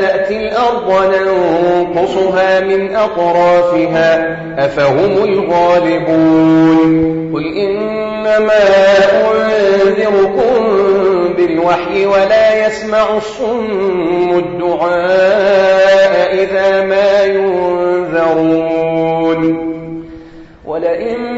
نأتي الأرض ننقصها من أطرافها أفهم الغالبون قل إنما أنذركم بالوحي ولا يسمع الصم الدعاء إذا ما ينذرون ولئن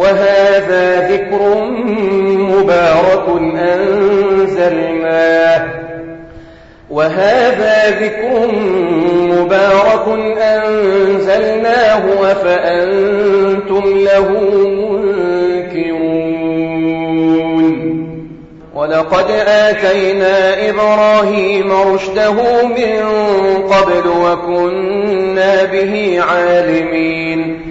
وهذا ذكر مبارك أنزلناه. وهذا ذكر مبارك أنزلناه وفأنتم له منكرون. ولقد آتينا إبراهيم رشده من قبل وكنا به عالمين.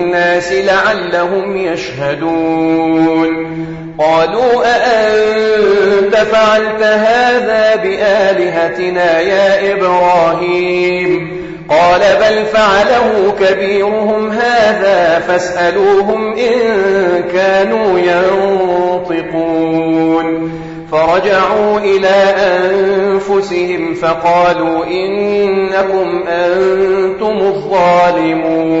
الناس لعلهم يشهدون. قالوا أأنت فعلت هذا بآلهتنا يا إبراهيم؟ قال بل فعله كبيرهم هذا فاسألوهم إن كانوا ينطقون. فرجعوا إلى أنفسهم فقالوا إنكم أنتم الظالمون.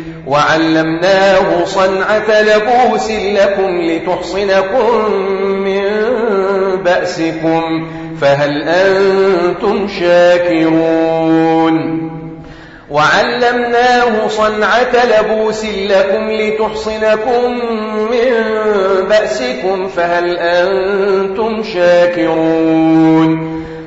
وعلمناه صنعة لبوس لكم لتحصنكم من بأسكم فهل أنتم شاكرون؟ وعلمناه صنعة لبوس لكم لتحصنكم من بأسكم فهل أنتم شاكرون؟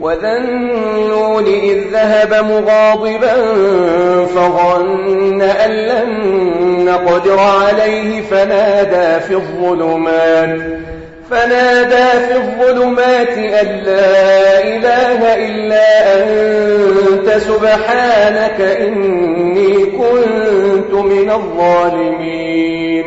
وذنون إذ ذهب مغاضبا فظن أن لن نقدر عليه فنادى في الظلمات فنادى في الظلمات أن لا إله إلا أنت سبحانك إني كنت من الظالمين.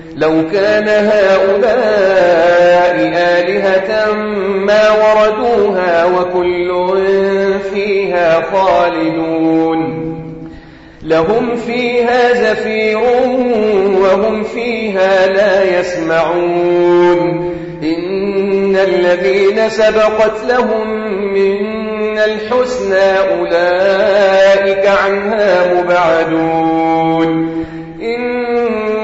لو كان هؤلاء آلهة ما وردوها وكل فيها خالدون. لهم فيها زفير وهم فيها لا يسمعون. إن الذين سبقت لهم من الحسنى أولئك عنها مبعدون. إن